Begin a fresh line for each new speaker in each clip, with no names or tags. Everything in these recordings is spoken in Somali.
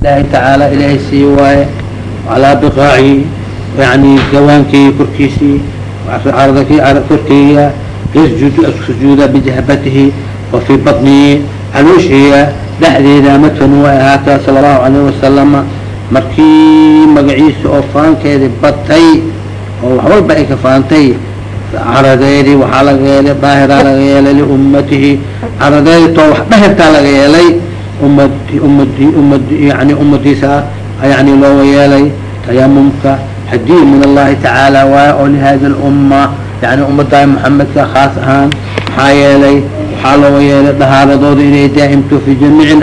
ilaahay tacaala ilaahay sii waaye calaa biqaaci yani gawaankii korkiisii korkeyga yasjud sujuuda bijahbatihi wa fii batnihi caloosheeya dhexdeeda madfan way ahaataa sala allahu alayh wasalama markii magaciisa oo faankeedi batay oo wax walba ay ka faantay caradeedi waxaa laga yeelay daahiraa laga yeelay liummatihi caradeedi too wax dhahirtaa laga yeelay umad umadi umad yani ummadiisa yani looga yeelay tayamumka haddii min allahi tacaala waay oo lihadi lumma yani ummadda muxamedka khaas ahaan maxaa yeelay waxaa looga yeelay dhahaaradooda inay daa'imto fi jamiici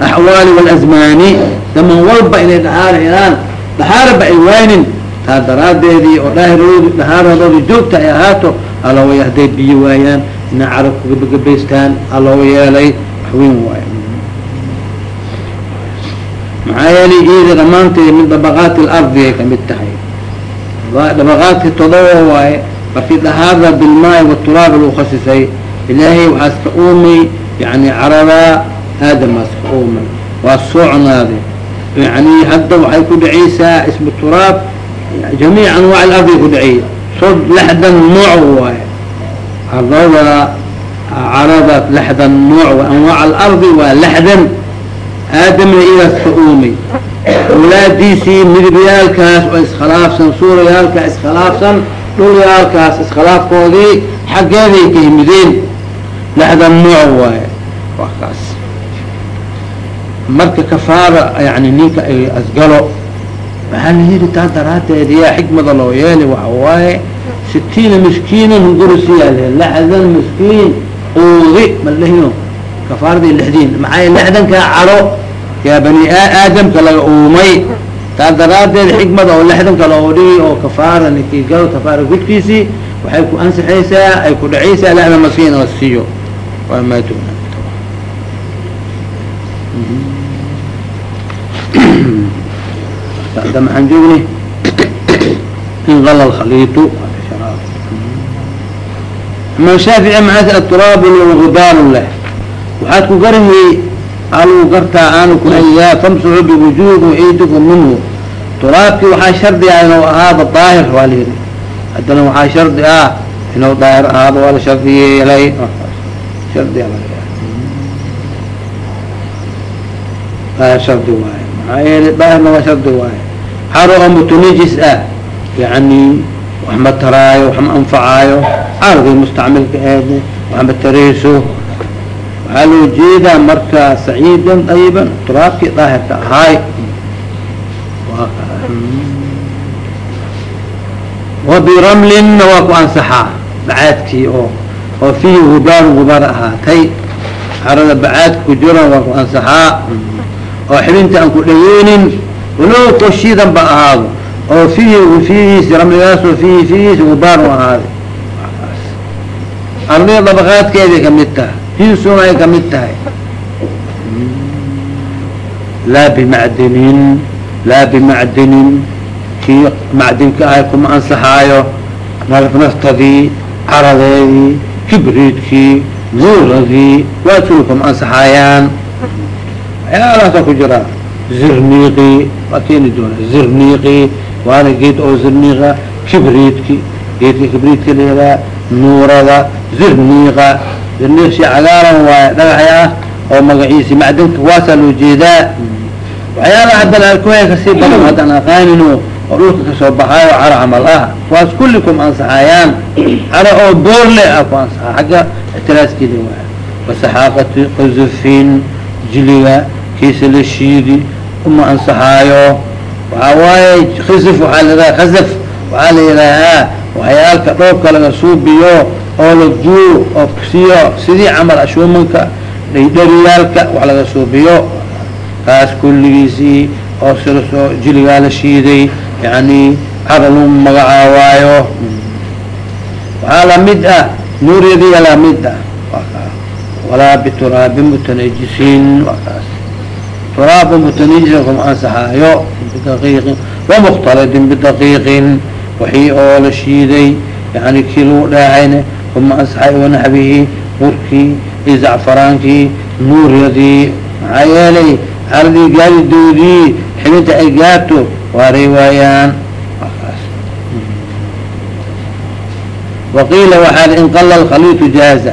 axwaali wاlazmaani zaman walba inay dhahaaro helaan dhahaaraba ay waynin taa daraadeedii oo dhaahiroodu dhahaaradooda joogta ay ahaato alooga hadday biyo waayaan inay carab kugabagabaystaan alooga yeelay waxweyn waay maxaa yeelay iyada dhamaanteed min dabaqaati اlardi ay ka mid tahay. Dabaqaadki todoba waaye markii dhahaarda bilmaai waturaab lagu khasisay. Ilaahay waxaa iska uumay yani caradaa aadamaa iska uumay. Waa soocnaade. Yani hadda waxay ku dhacaysaa ismu turaab jamiic anwaac alardi ku dhacay sod lixdan nooc waaye. Ardada carada lixdan nooc anwaac alardi waa lixdan aadamna idaas ka uumay awlaadiisii midibyaalkaas oo iskhilaafsan suurayaalka iskhilaafsan dhulyaalkaas iskhilaafkoodii xaggeeday ka yimideen lixdan nooc waaye waa kaas. Marka kafaara yani ninka asgalo waxaa la yidhi taa daraadeed yaa xikmada loo yeelay waxa waaye. Sitiina miskiinan hungurisiyaa lixdan miskiin quudi ma lahino kafaaradii lixdiin. Maxaa lixdankaa caro yaa bani aadamka laga uumay? Taa daraadeed xikmada oo lixdanka loo dhigi oo kafaara ninkii galo kafaara gudkiisii waxay ku ansixaysaa ay ku dhacaysaa lixdan miskiin la siiyo. Waa maa duna da maxaan joognay? Inqala alkhaliitu imaam shaafici maaa aturaab gubaar leh waxaad ku garhi aluu gartaa aanu ku hayaa famsaxu biwujuubi aydikum minhu. Turaabkii waxaa shardi ah inuu ahaado daahir waa la yihi haddana waxaa shardi ah inuu daahir ahaado waa la shardi yeelay shardi daahir shardi waaye. Maxaa yeelay daahirna waa shardi waaye. Xaro oo mutanajis ah yani wax taraayo wax anfacaayo cardi mustacmilka eed wax tarayso waxaa loo jeedaa marka saciidan dayiban turaabkii daahirka ahaay wabiramlinna waa ku ansaxaa bacaadkii oo oo fiihi gubaaru gubaar ahaatay. Carada bacaadka ku jiran waa ku ansaxaa oo xibinta aan ku dhaweynin walow koshidan ba ahaado. Oo fiihi fiihiis ramligaasoo fiihi fiihiis gubaaru ahaaday ardada dabaqaadkeeday ka mid tahay fiisuna ay ka mid tahay laa bimacdinin laa bimacdinin kii macdinka ahay kuma ansaxaayo naftadii caradeedii kibriidkii nuuradii waa tuli kuma ansaxaayaan waxyaalahaasa ku jiraa zirniiqi waa keeni doona zirniiqi waana geed oo zirniiqa kibriidki. Geedka kibriidka layadaa nuurada zirniiqa zirniiq shay cagaaran waaye dhagaxy ah oo magaciisi macdinka waasaa loo jeedaa. Waxyaalaha haddana alkuhay ka sii badan haddaan aqaanino oo dhulka ka soo baxaayo caro camal ah kuwaas kullikum ansaxayaan caro oo boorle ah ku ansaxa xagga ictiraaskeeda waay wasaxaaqati qazufin jiliga kiisa la shiidi uma ansaxaayo. Waxaa waaye khizif waxaa la yidhaha khazaf waxaa la yidhaahaa waxyaalka dhoobka laga suubiyo oo la duo oo siyo sidii camal ashuumanka dhaydhariyaalka wax laga suubiyo kaas kulligiisii oo silasoo jiligaa la shiiday yani cara lagu magacaawaayo waxaa la mid ah nuuryadiya la mid ah. Walaa bituraabin mutanajisiin waa kaas. Turaaba ansaxaayo bidaqiiqin wamukhtalidin bidaqiiqin waxii oo la shiiday yani kii lagu dhaahayna kuma ansaxay wanaxbihi burkii iyo zacfaraankii nuuryadii maxaa yeelay caradii gaaridoodii xibinta ay gaarto waaray waayaan waqiila waxaa inqala alkhaliitu jaaza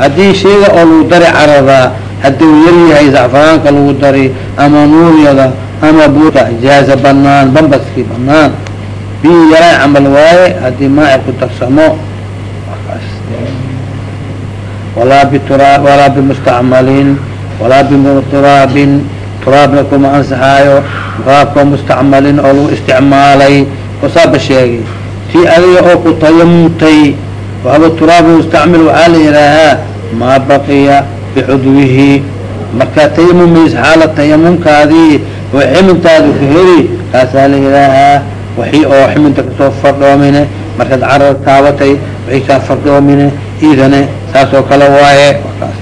haddii shayga oo lagu dari caradaa hadduu yar yahay zacfaraanka lagu dari ama nuuryada ama buuta jaaza banaan bambaskii banaan biyi yaraa camal waaye haddii maaci ku darsamo walaa bitura walaa bimustacmalin walaa bituraabin turaabna kuma ansaxaayo turaabka mustacmalin oo lagu isticmaalay osaaba sheegay tii adiga oo ku tayamumtay wahaba turaab mustacmil waxaa la yihaahaa maa baqiya bicudwihi markaa tayamumaysa xaala tayamumkaadii oo ximintaada ku heli kaasaa la yihaahaa waxii oo ximinta ka soo fardhoomine markaad carar taabatay waxay kaa fardhoomine saas oo kale waaye kaas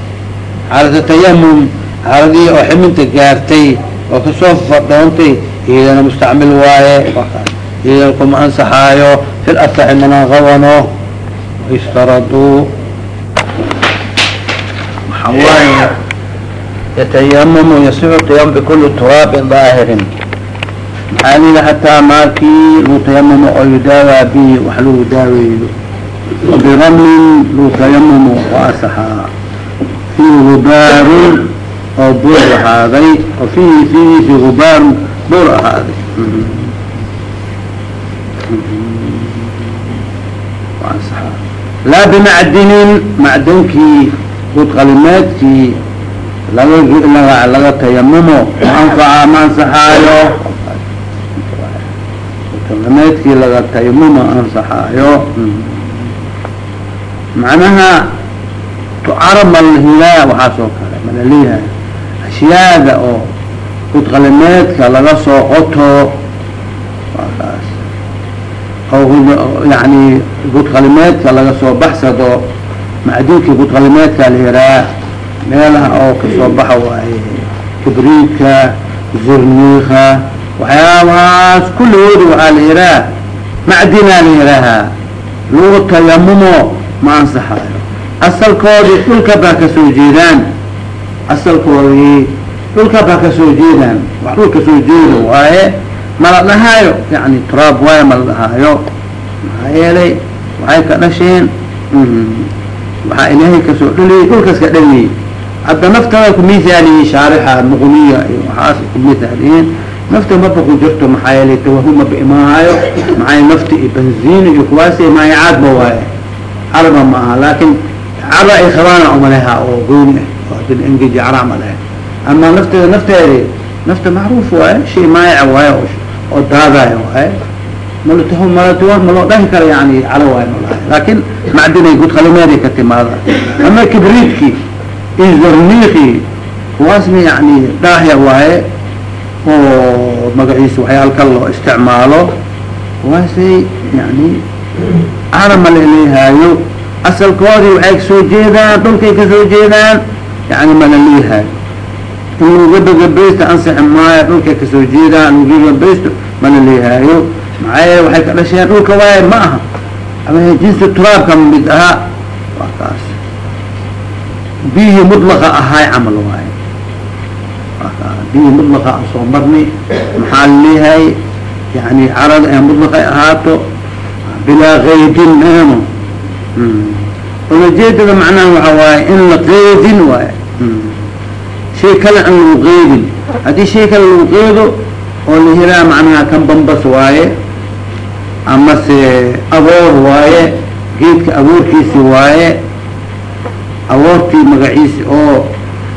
xaalata tayamum xaaladii oo ximinta gaartay oo ka soo fardhoontay idana mustacmil waaye idan kuma ansaxaayo fi lasaxi mana qabano ishtaraduu yatayamamu yasixu tayamum bikuli turaabin daahirin. Maxaa lili hataa maakii lagu tayamumo oo yudaawaa bihi wax lagu daaweeyo wabiramlin lagu tayamumo waa asaxaa fiihi gubaarun oo buur ahaaday oo fiihi fiihiisi gubaarun buur ahaaday laa bimacdinin macdankii budqalimeedkii laga laga tayamumo ma anfaca ma ansaxaayo budqalimeedkii laga tayamumo ansaxaayo macnaha tucarab malhilaa waxaas oo kale malaleeyahay ashyaada oo budqalimeedka laga soo qoto waakaas yani budqalimeedka laga soo baxsado macdinkii budqalimeedka la yiraa meelaha oo ka soo baxa waaye kibriidka zurniika waxyaabahaas kulligooda waxaa la yihaa macdinaa la yihaahaa lagu tayamumo ma ansaxaayo asalkoodii dhulka baa ka soo jeedaan. Asalkoodii dhulka baa ka soo jeedaan. Wax dhul ka soo jeeda waaye mala dhahaayo yani turaab waayo mala dhahaayo maxaa yeelay waxay ka dhasheen waxaa ilaahay ka soo dhaliyey dhulkaas ka dhaliyey. Hadda naftada kumithaaliyey shaarixa muqniya iyo waxaas kumithaaliyeen nafta maba ku jirto maxaa yeelay tawahuma ba imaahayo maxaa nafta iyo benziin iyo kuwaasi maayacaadba waaye caraba ma aha laakin cara ay khabaana umaleha oo gooni ah oo haddii engeji cara maleha ama nafteeda nafteedi nafta macruuf waaye shay maayaca waaye oo daadaayo waaye. Malth malatuwa ma loo dhahi karo yani calo waayo malahay laakin macdinay gudqalimeeday ka timaada. Ama kibriidki iyo zarniiki kuwaasna yani dhaahya waaye oo magaciisa waxyaal kale loo isticmaalo kuwaasay yani carama laleehaayo asalkoodii waxay ka soo jeedaan dhulkay ka soo jeedaan yani malaleehaayo in lagu gabagabaysto ansixi maayo dhulkay ka soo jeedaan lagu gabagabaysto malaleehaayo maxaa waxay ka dhasheen dhulka waaye ma aha. Ama jinsi turaabka mid ahaa waa kaas. Biyihii mudlaqa ahaay camal waaye. Biyihii mudlaqa soo marnay maxaa la leeyahay yani carada ee mudlaqay ahaato bilaa kaydin meeno ulajeedada macnaha waxa waaye in la qeydin waaye. Shay kale aan lagu qeydin haddii shay kale lagu qeydo oo la helaa macnaha kan bambas waaye ama se aboor waaye geedka aboorkiisi waaye aboortii magaciisi oo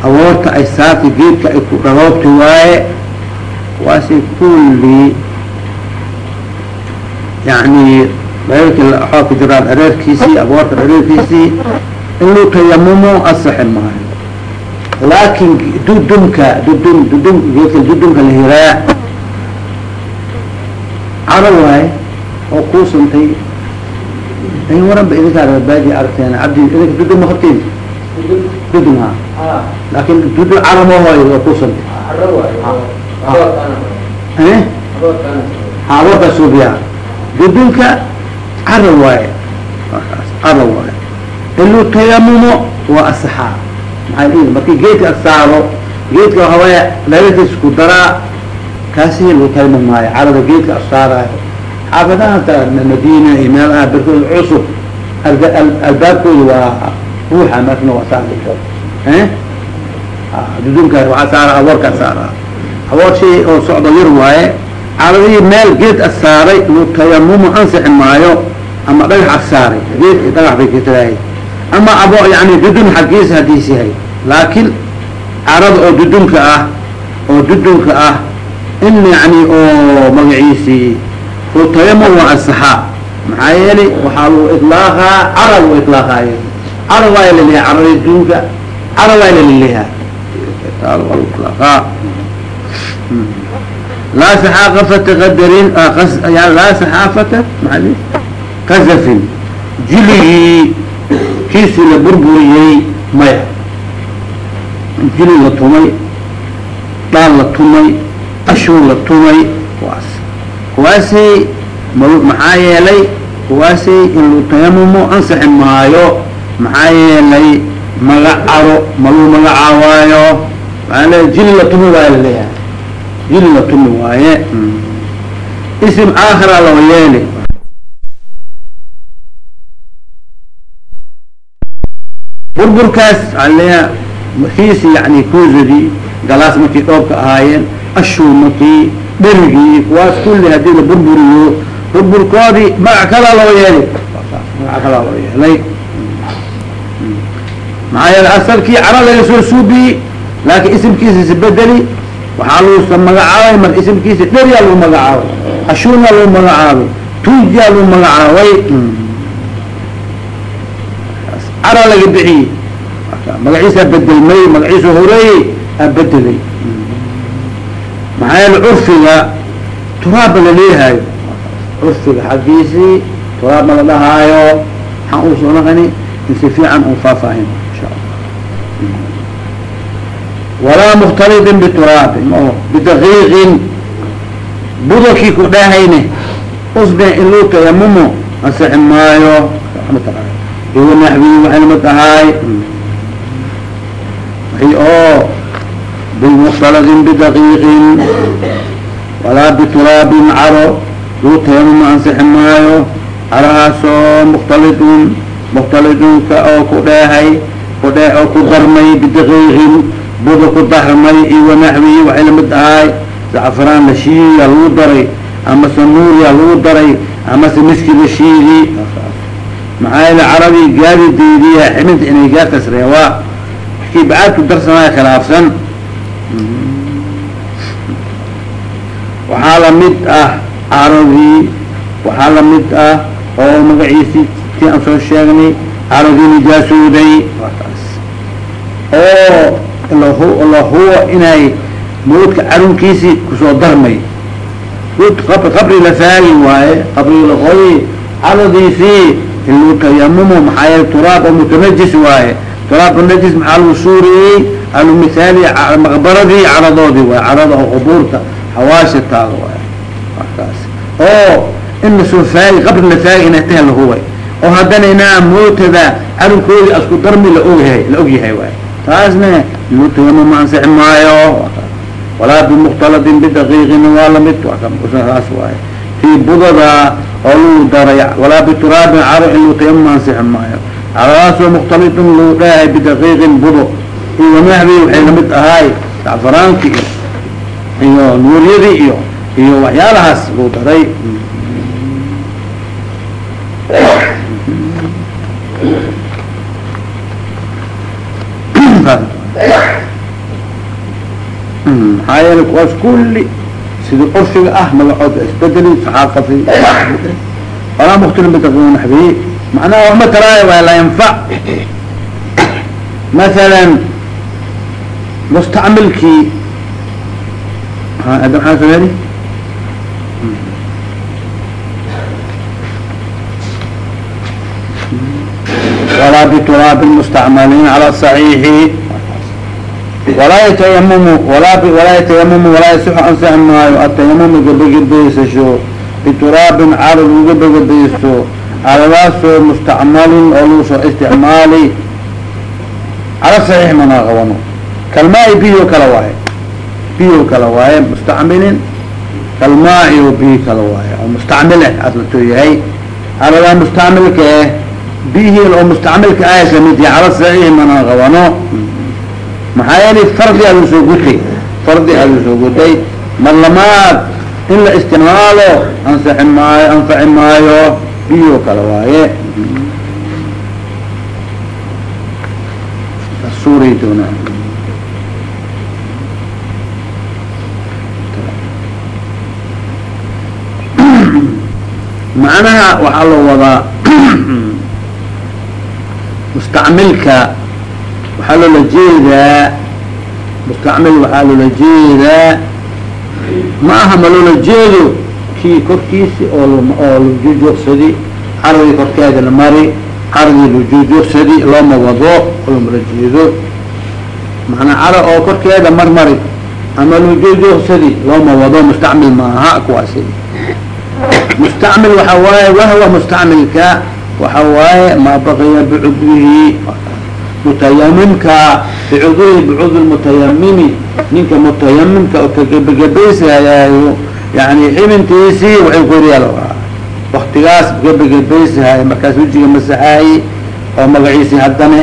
aboorta ay saarta geedka ay ku dhaloobta waaye waase kulli yani dheerki waxaa ku jiraa dhareerkiisii aboorta dhareerkiisii in luu tayamumo asaxi maayo laakin dudumka dudum dudum geedka dudumka la hiraa caro waaye oo kuusantay ay waran ba idinkaa rabaaji aragteen cabdi idinka dudum ma dudum ha laakin dudum caro ma hooyo oo kuusantay eh ha aboorka suubiya dudumka caro waaye caro waaye inuu tayamumo waa asaxaa maxaa markii geedka saaro geedka waxawaya leeladiis ku daraa kaasi lagu tayman maayo. Carada geedka asaaraayo xaafadaanta madina iyo meelaha berkooda cusub albaabkooda waa ruuxa markana waa saarayso dudunka waxaa saara aboorkaa saara. Aboor shay oo socdo yar waaye caradihii meel geed asaaray lu tayamumu ansixi maayo ama dhagax asaaray geedki dhagax bay kataahay ama abo yani dudun xaggiisa hadiis yahay. Laakiin carada oo dudunka ah oo dudunka ah in yani oo magaciisii u tayamum waa ansaxaa maxaa yeelay waxaa lagu iطlaaqaa cara lagu iطlaaqaayo cara waa la leeyahay carada duunka cara waa laleeyaha laa saxaaqafata qadarin laa saxaafata maa kazafin jiligii kiisii la burburiyey maya. Jili la tumay dhaal la tumay ashun la tumay kuwaas. Kuwaasi maxaa yeelay kuwaasi in lu tayamumo ansaxi maayo maxaa yeelay magacaro maluu magacaawaayo maaa le jili la tumi waaye la leeyahay jili la tumi waaye ism aakhira loo yeeli burburkaas aleeya kiisi yani kuuzadii galaas markii dhoobka ahaayeen ashuumakii dherigii kuwaas kulli haddii la burburiyo burburkoodii magac kalaa loo yeeli magac kalaa loo yeelay. Maxaa yeele asalkii cara laga soo suubiyey laakiin isimkiisa isbedeli waxaa lagu magacaabay mar isimkiisa dheriyaa lagu magacaabay ashuunyaa lagu magacaabay tuujiyaa lagu magacaabay cara laga bixiyey. Magaciisaa bedelmay magaciisa horeeyey aa bedelay maxaa yeele curfiga turaabba la leeyahayo curfiga xaggiisii turaabma la dhahaayo. Waxaan uu soo naqani in si fiican uu faahfaahin insha allah. Walaa mukhtalidin bituraabin mao bidaqiiqin budakii ku dhahayne usbe in luu tayamumo ansixi maayo iwa naxwi waxay la mid ahaay waxay oo bimukhtaladin bidaqiiqin walaa bituraabin caro luu tayamuma ansixi maayo carahaasoo mukhtalidun mukhtalidunka oo ku dheehay ku dhee oo ku darmay bidaqiiqin buda ku darmay iwa naxwi waxay la mid ahaay zacfaraan la shiidiya lagu daray amase nuuriya lagu daray amase miski la shiidi maxaa yeele caradii gaadi daydiya ximinta inay gaartaas reewaa kii bacaadku darsanaya khilaafsan. Waxaa la mid ah caradii waxaa la mid ah oo magaciisi tii aan soo sheegnay caradii nijaasooday. Oo lahu lahuwa inay moodka carunkiisii ku soo darmay. Qabri la faagi waaye qabri laqoyi caradiisii iluu tayamumu maxaa yeele turaab oo mutanajis waaye. Turaab najis maxaa lagu suuriyey? Alu mihaali maqbaradii caradoodii waay carada oo qubuurta hawaasha taada waay markaas. Oo in la soo faagi qabri la faagi inay tahay lahuway oo haddana inaa mootada carunkoodii asku darmi la ogyahay la ogyahay waay taasna iluu tayamum ansixi maayo. Walaa bimukhtaladin bidaqiiqin waa la mid saas waay tii budada oo lagu daray walaa bituraabin caro in lu tayamum ansixi maayo caradaasoo mukhtalidun lagu dhahay bidaqiiqin budo iyo naxwi waxay la mid ahaay sacfaraanki iyo nuuryadii iyo iyo waxyaalahaas lagu daray maxaa yeele kuwaas kulli sidii curfiga ah magacooda isbedeli saxaaqafi walaa bidaqiiqin naxwi macnaha waxma taraayo waa laa yanfac masalan mustacmilkii ada maxaa soo heli walaa bituraabin mustacmalin cala صaxiixi walaa yatayamumu walaa yatayamumu walaa yasixu ansixi maayo atayamumu gabagabaysasho bituraabin carad lagu gabagabaysto caradaasoo mustacmalin oo lagu soo isticmaali. Cala صaxiix mana qabano. Kalmaai biyo kala waaye. Biyo kala waaye mustacmilin kalmaai o biyo kala waaye oo mustacmil eh aslato yahay aradaa mustacmilka eh biyihii oo mustacmilka ah ka mid yahay cala saxiix mana qabano maxaa yeelay fardi aadu soo gutay fardi aadu soo gutay mar lamaad in la isticmaalo ansaxi maayo anfaci maayo biyo kala waaye. Suuray doonaa macnaha waxaa la wadaa mustacmilka waxaa loola jeedaa mustacmil waxaa loola jeedaa ma aha ma loola jeedo? Kii korkiisi oo oo lajujuuqsadi caradii korkeeda la mari caradii lajujuuqsadi looma wado loomala jeedo. Manaa cara oo korkeeda marmari ama lajujuuqsadi looma wado mustacmil maaha kuwaasi. Mustacmil waxa waaye wahwa mustacmilka waxa waaye maa baqiya bicudwihi mutayamimka bicudwihi bicudwi mutayamimi ninka mutayamimka oo kagabegabaysahayo yani xibintiisii waxay koryaal waktigaas gabegabaysahay markaas wejiga masaxaay oo magaciisii haddana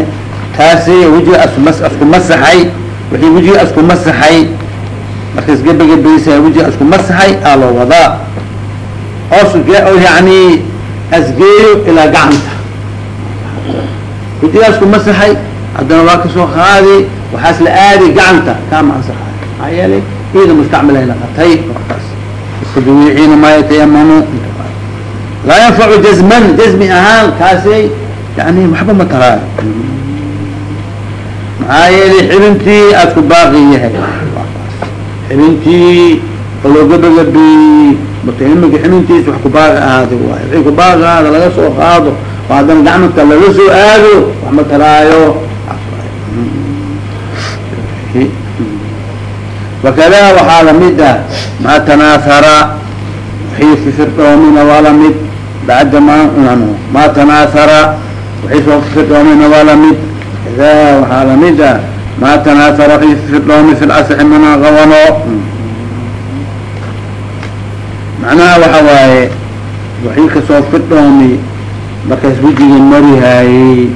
taasi wejiga asku masaxay wixii wejiga asku masaxay markaas gabegabaysahay wejiga asku masaxay aa loo wadaa. Oo yani asgeeyo ilaa gacanta wejigaas ku masaxay haddana waa ka soo qaadi waxaas la aadi gacanta kaama ansaxay. Maxaa yeelay iyada mustacmilay naqatay wakaas iskadawiiciina maa yatayamanu laa yanfacu jazman jazmi ahaan kaasay yani waxba ma taraayo maxaa yeelay xibintii aad ku baaqi yahay. Xibintii oo loo gabagabeeyey mutayamimka xibintiisa wax ku baaqi ahaada waay wixii ku baaqi ahaada laga soo qaado haddana gacmadka laga soo aado wax ma taraayo. Wakada waxaa la mid ah maa tanaahara wixii fifirdhoomina waa la mid bacda ma maa tanaahara wixii soo fifirdhoomina waa la mid kada waxaa la mid ah maa tanaahara wixii fifirdhoomi fi mana qabano macnaha waxa waaye wixii ka soo firdhoomi markaas wejiga marihaayey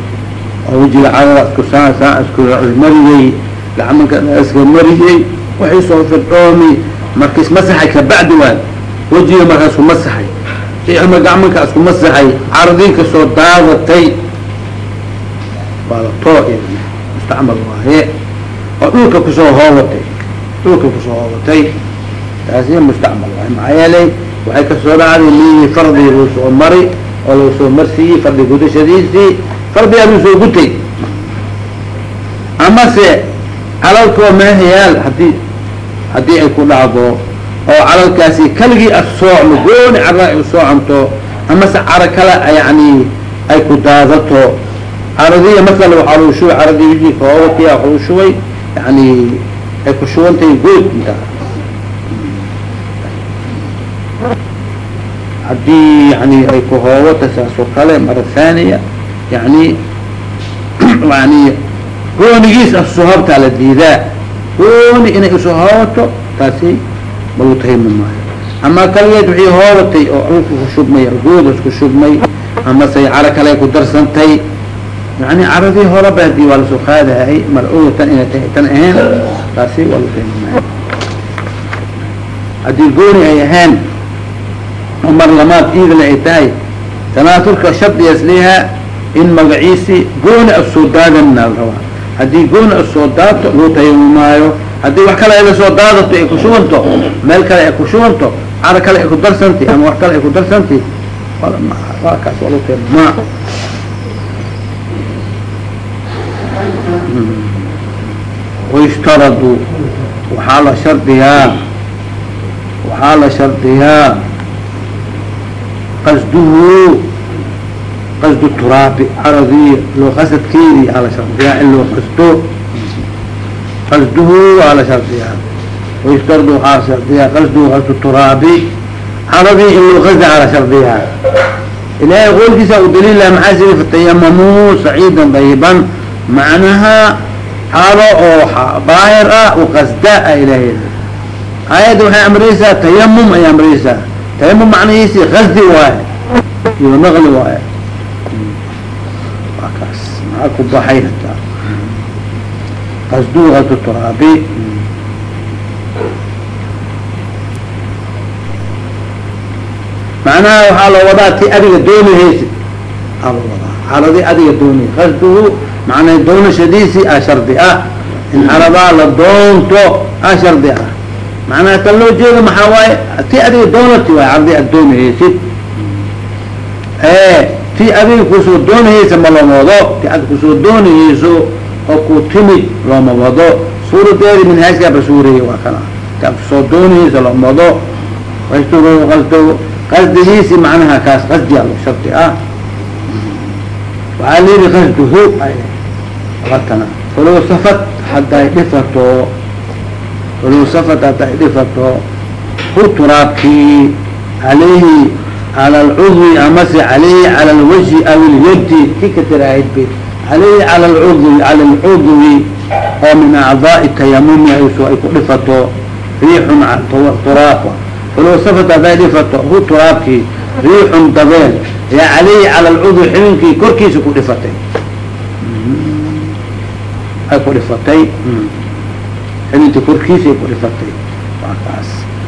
oo wejiga cadada isku saa isku mariyey gacmanka iska mariyey waxay soo firdhoomi markais masaxay kabacdi waay. Wejiga markaas ku masaxay ama gacmanka isku masaxay caradii ka soo daadatay. Baalato mustacmal waaye oo dhulka ku soo hoobatay dhulka ku soo hoobatay taasi mustacmal waaye maxaa yeelay waxay ka soo dhacday miyii fardi luu soo mari oo lagu soo marsiiyey fardi gudashadiisii fardigaa luu soo gutay amase calalkoo meehayaal haddii haddii ay ku dhacdo oo calalkaasi kaligii assoocmo gooni cara ay usoocanto amase caro kale yani ay ku daadato caradiya masala waxaa lagu shubay caradii wejii kahoobatiya waxa lagu shubay yani ay ku shubantahay good inta haddii yani ay ku hoobata saas oo kale mara thaniya yani yani goonigiis asoo habtaa la diidaa. Gooni inay u soo hoobato taasi tahima maayo. Ama kaligeed wixii hoobatay oo dhulka ku shubmay goodas ku shubmay amase caro kale ku darsantay yani caradii horaba haddii waa la soo qaadahay mar tan inay tahay tan ahayn taasi waa lagu maayo. Haddii gooni ay ahayn mar lamaad iidle ay tahay tanaasulka shardigas leeyaha in magaciisi gooni asoo daadanna la rabaa. Haddii gooni asoo daato loo tayami maayo haddii wax kale ayla soo daadato ay ku shubanto meel kale ay ku shubanto caro kale ay ku darsanti ama wax kale ay ku darsanti waa kaas waa loo tayami maa wayshtaradu waxaa la shardiyaa. Waxaa la shardiyaa qasduhu qasdu turaabi caradii loo aa la shardiyaa in loo qasdo qasduhu waa la shardiyaa wayshtaradu waxaa shardiyaa qasduhu qasdu turaabi caradii in loo qasda aa la shardiyaa. Ilaahay qowlkiisa u daliila maxaa siri fatayamamuu saciidan dayiban macnaha xaalo oo daahir ah uqasda ay leeyahay aayadda waxay amraysaa tayamum ay amraysaa tayamum macnihiisi qasdi waaye iyo naqli waaye waa kaas maxaa ku baxay hataa qasdu turaabi macnaha waxaa loo wadaa ti adiga doonihaysid aa loo wadaa xaaladii adiga dooni qasduhu macnaa doonashadiisi a ah in caradaa la doonto a ah macnaha kan loo jeedo maxaa waaye? Ti adiga doonati waay cardi ad doonihaysid ti adiga ku soo doonihaysa ma loo wado ti ad ku soo doonihayso oo ku timid looma wado suuradeedi minhaajkaaba suureeyey waa kana. Ti ad ku soo doonihaysa looma wado qasdu qasdigiisi macnaha kaas qasdiya lo shardi ah. Waxaa liyihi qasduhu atana falow safat hadday dhifato falow safat hadday dhifato hu turaabkii calayhi cala alcudwi amase calayhi cala alwajhi aw ilyadi ki ka tiraahid be calayhi cala alcudwi cala alcudwi oo min acdaai tayamumi ayso ay ku dhifato riixun turaab falow safat hadday dhifato hu turaabkii riixun dabeel yaa calayhi cala alcudwi xibinkii korkiisa ku dhifatay. Ay ku dhifatay xibinta korkiisa ay ku dhifatay waa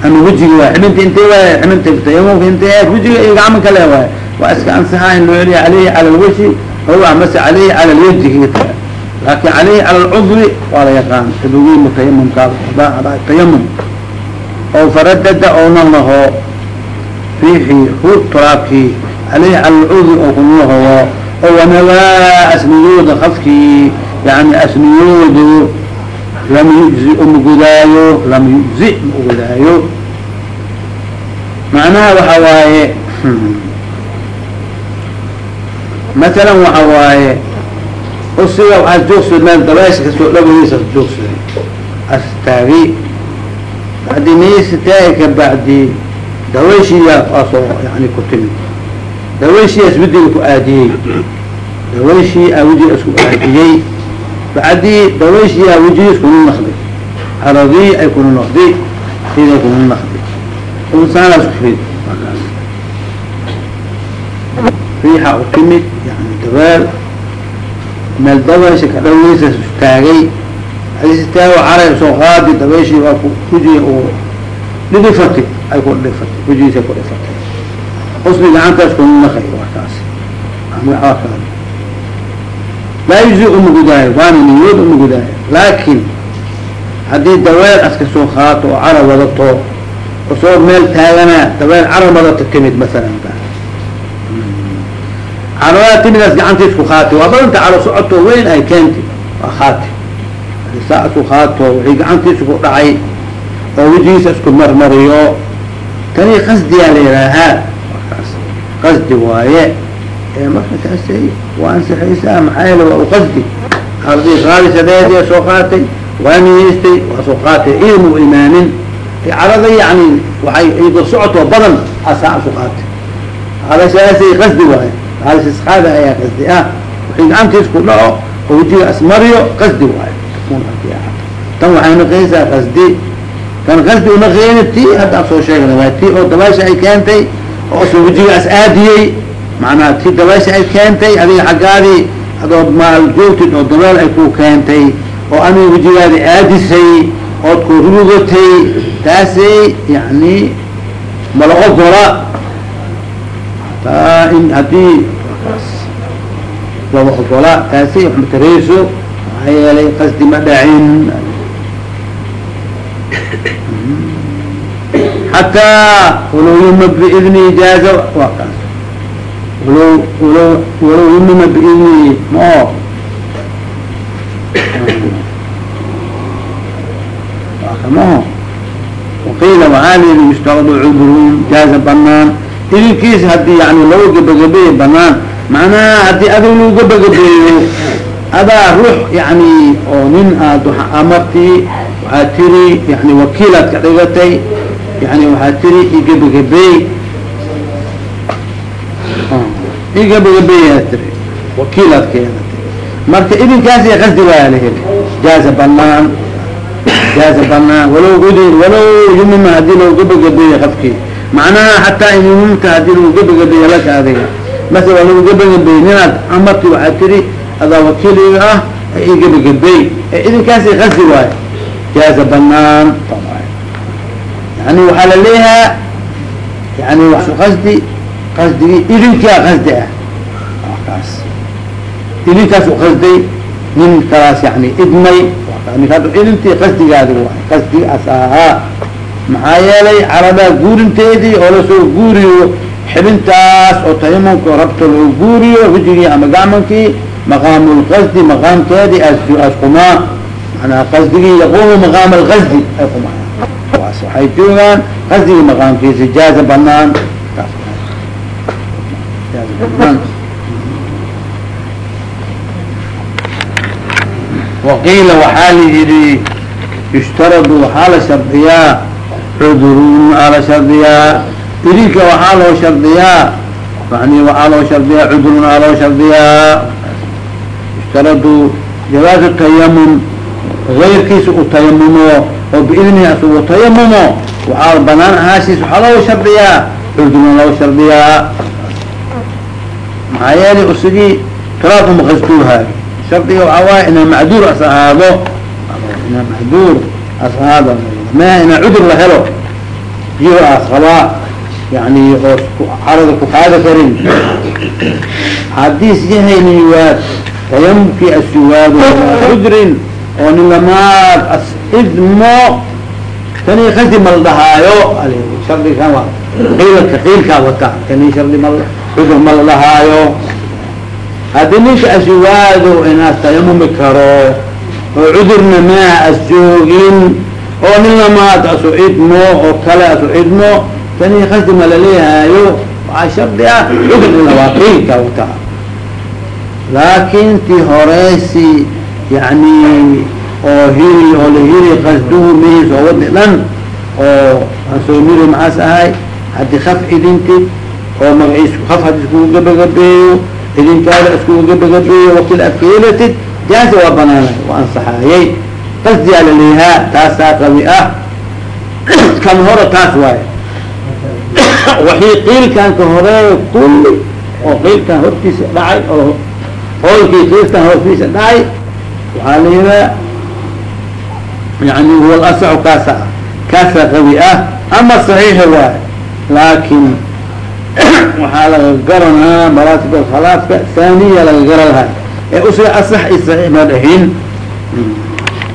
ama wejiga waay xibinta intee waay xibinta tayamumka intee wejiga iyo gacmo kale waay waa iska ansaxaa in celiya calayhi cala alwaji o amase calayhi cala alyadi kita laakin cala alcudwi waa la yaqaan tabugiima tayamumkaa tayamum oo faradada oona laho riixii hu turaabkii calayhi cala alcudwi oo kunlahowo oo wanawaa asniyooda qafkii yani asniyoodu lam yuzi umagudaayo lam yuzi ma ugudaayo macnaha waxa waaye masalan waxa waaye usiga waxaad joogsaday meel ka soo dhawaysa joogsaday astaagi bacdi miistaagi ka bacdi daweyshiyaa yani ku timid daweyshiyaas wejiga ku aadiyey. Daweyshii aa wejiga isku aadiyey bacdii daweyshiyaa wejigiis kuna naqday haradii ay kuna naqdi siday kuna markaas riixa u timid yani daweel meel daweysha ka dhaweysa istaagay hadis istaago caray soo qaadi daweeshii waa wejiga uu dhidhifatay ay ku dhifatay wejigiis ay ku dhifatay usbi gacantaas kuna naqay waa kaas waa kale laa yuzi uma gudaayo waana niyood uma gudaayo laakin haddii daweel aska soo qaato oo cara wadato oo soo meel taagana daweel cara wadata timid masalan caradaa timidaas gacantiis ku qaatay waa badanta caro socoto weyn ay keenti. Waa qaati. Saa isku qaato wixii gacantiisa ku dhacay oo wejigiisa isku marmariyo tani qasdiyaa la yihaahaa qasdi waaye marka kaasay waa ansixaysaa maxaa yeele waa u qasdi. Ardii qaadisadeedii soo qaatay waa niyeystay waa soo qaatay ilmu imaanin. Carada yani waay iyadoo socotoo badan asaa isu qaatay. Alashaasay qasdi waaye aalisisqaada ayaa qasdi ah. Wixii gacantiis ku dhaco oo asmariyo qasdi waaye. Tan waxay naqaysaa qasdi. Tan qasdi unaqeyni ti haddaan soo sheegna waa ti oo dabaasha ay keentay oo isla wejigaas aadiyey macnaha ti dabaasha ay keentay adiga xaggaadii adoo maal joogtid oo dabeel ay ku keentay oo aniga wejigaadi aadisay ood ku rugatay taasay yani mala ogola taa in haddii laba ogola taasay wax matareyso maxaa yeelay qasdi ma dhacin. Xataa walow yuma biidni ijaaza waa kaas walow walow walow yumima biidni mao maho waqiila waxaa yustaqdu cudrun jaaza banaan idinkiisa haddii yani lagu gabagabeeye banaan macnaha haddii adiga lagu gabagabeeyo adaa ruux yani oo nin aad waa amartii waxaad tiri yani wakiilaad ka dhigatay. Yani waxaad tiri igabagabeeyaad tiri wakiilaad ka yeelatay marka idinkaas qasdi waa la heli jaaza banaan jaaza banaan walow gudi walow yumima haddii loo gabagabeeye qafkii macnaha xataa in yumimta haddii lagu gabagabeeye laka adiga mase waa lagu gabagabeeye ninaad amarti waxaa tiri adaa wakiiliga ah i gabagabey idinkaasi qasdi waayo jaaza banaan yani waxaa la leeyahaa yani qasdi qasdigi idinkaa qasdi ah kaas idinkaas u qasday nin kalaas yani idmay idintii qasdigaadi waay. Qasdigaas ahaa maxaa yeelay caradaa guurinteedii oo la soo guuriyo xibintaas oo tayamumka rabta loo guuriyo rijigii ama gacmankii maqaamulqasdi maqaamkeedii as qumaa. Manaa qasdigii yaqumu maqaam alqasdi ay qumaa waas waxay joogaan qasdigii maqaamkiisa jaaza banaan waqiila waxaa la yidhi yushtaradu waxaa la shardiyaa cudurun aa la shardiyaa idinka waxaa loo shardiyaa yani waxaa loo shardiyaa cudurun aa loo shardiyaa. Yushtaradu jawaazu tayamum gayrkiisa u tayamumo oo biidnihi asugu tayamumo waxaa banaan ahaashiis waxaa loo shardiyaa cudurun loo shardiyaa maxaa yeelay usigii turaab uma qastuuhay shardiga waxaa waaye inaa macduur as ahaado inaa macduur as ahaado ma inaa cudur la helo jiro as qabaa yani oo carada ku qaada karin haddiis yahayni waa tayamumkii aswaado cudrin oo nin lamaad as idmo tani kasi mal dhahaayo shardiga kan qiilka qiilkaa wata kani shardi mal cudur mal dhahaayo haddii ninka aswaado inaad tayamumi karo oo cudurna maaha as joogin oo nin lamaad asu idmo oo kale asu idmo tani kasdi ma laleeyahayo waxaa shardi ah cudur ina waa qiilka wata laakin ti horeysi yani oo hiri oo la hiri kasduhu mihiis oo wadi dhan oo asoo miri maxaas ahay haddii kaf idintid oo magaciis kaf haddi iskugu gabagabeeyo idinkaada iskugu gabagabeeyo wakil adkeelatid jaasi waa banaanay waa ansaxaayay. Qasdiyaa laleeyahaa taasaa qawi ah. Kan hore taas waaye. Waxii qiilkan ka horeeyo kulli oo qiilkan hortiisa dhacay oo hoolkii qiilkan hortiisa dhacay waxaa la yihaa yani huwa lasaxu kaasa kaasaa qawi ah ama saxiixa waaye. Laakin waxaa laga garanaa maraatib alkhalaafka thaniya laga gara lahay ee usiga asax i saxiix ma dhahin.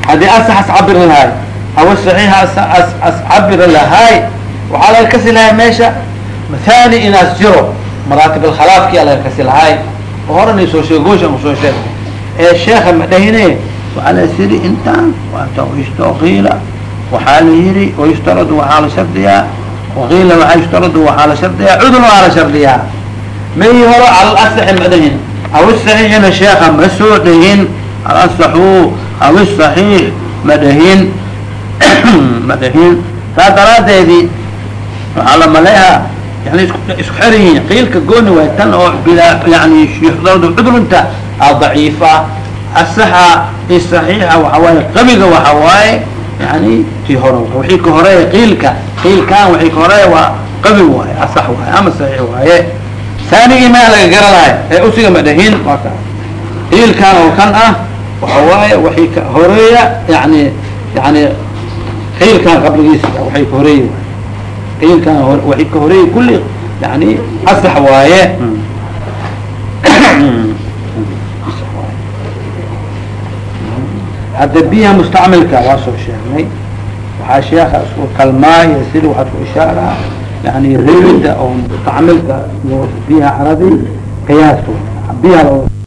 Haddii asax as cabiri lahay awa saxiixa as cabiri lahay waxaa laga kasi lahay meesha thani inaas jiro maraatib alkhalaafkia laga kasi lahay. Oo horana soo sheegoosha ku soo sheeg ee sheeka ma dhahine waxaa la siri intaan waata istoqiila waxaa la yihi wayustaradu waxaa la shardiyaa waqiila waaa yustaradu waxaa la shardiyaa cudun waa la shardiyaa may horo alasaxi ma dhahin aw isaxiixina sheeka ma soo dhahin alasaxu aw isaxiix ma dhahin ma dhahin saa daraadeedii waxaa la maleeha yani isku isku xer yihiin qiilka gooni waay tan oo bilaa yani yuxdaradu cudrunta a daciifa asaxa i saxiixa waxa waaye qabiga waxa waaye yani tii hore wixii ka horreeya qiilka qiilkan wixii ka horreeya waa qabi waaye asax waaye ama saxiix waaye. Saanigii maa laga gara lahay ee usiga ma dhahin waa ka. Qiilkan oo kan ah waxa waaye wixii ka horreeya yani yani qiilkan qabligiisa waxay ka horreeya waay qiilkan wixii ka horreeya kulli yani asax waaye hadda biyaha mustacmilka waa soo sheegnay waxaa sheeka isku kalmaaya sida waxaad ku ishaaraa yani rimida oo mustacmilka biyaha carabi qiyaas biyaha